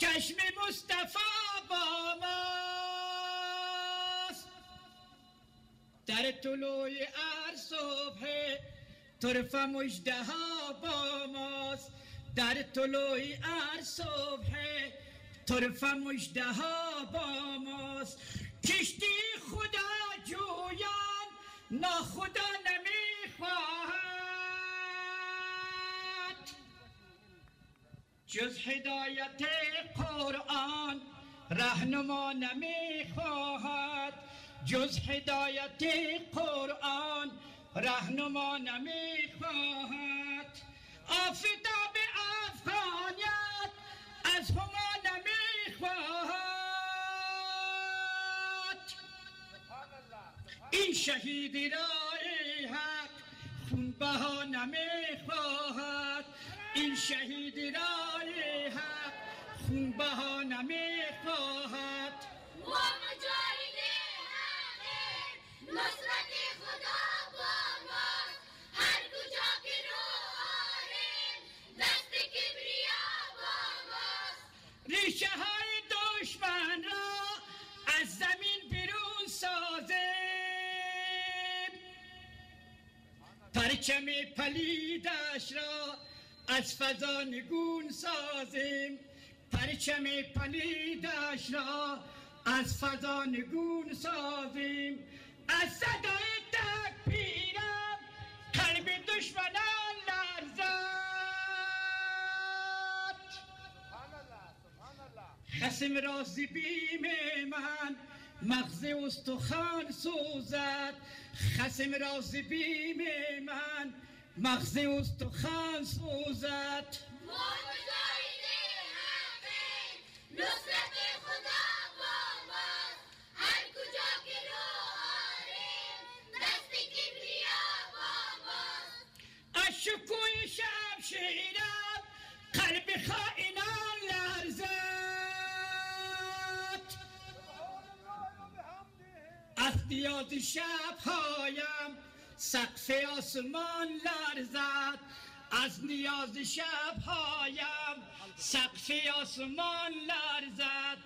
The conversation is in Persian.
چشم مصطفی با ماست در طلوعی ار صبح طرف مجده ها با ماست. در طلوعی ار صبح طرف مجده ها با ماست. کشتی خدا جویان ناخدا نمی جز هدایت قرآن رهنما نمی‌خواهد. جز هدایت قرآن رهنما نمی‌خواهد. آفتاب افغانیت از هما نمی‌خواهد. این شهید رای حق بها نمی‌خواهد این شهید رای حق خون بها نمی‌خواهد ما مجاهد پرچم پلیدش را از فضا نگون سازیم. پرچم پلیدش را از فضا نگون سازیم. از صدای تکبیرم قلب دشمنان لرزد. خسم راضی بیم من. مغز استخوان سوزد خسم راضی بیم من. مغز استخوان سوزد. ما مجاهد حقیم نصرت خدا با ماست. هر کجا که رو آریم دست کبریا با ماست. از شکوی شمشیرم قلب خائنان از دیاد شبهایم. سقف آسمان لرزد. از نیاز شبهایم. سقف آسمان لرزد.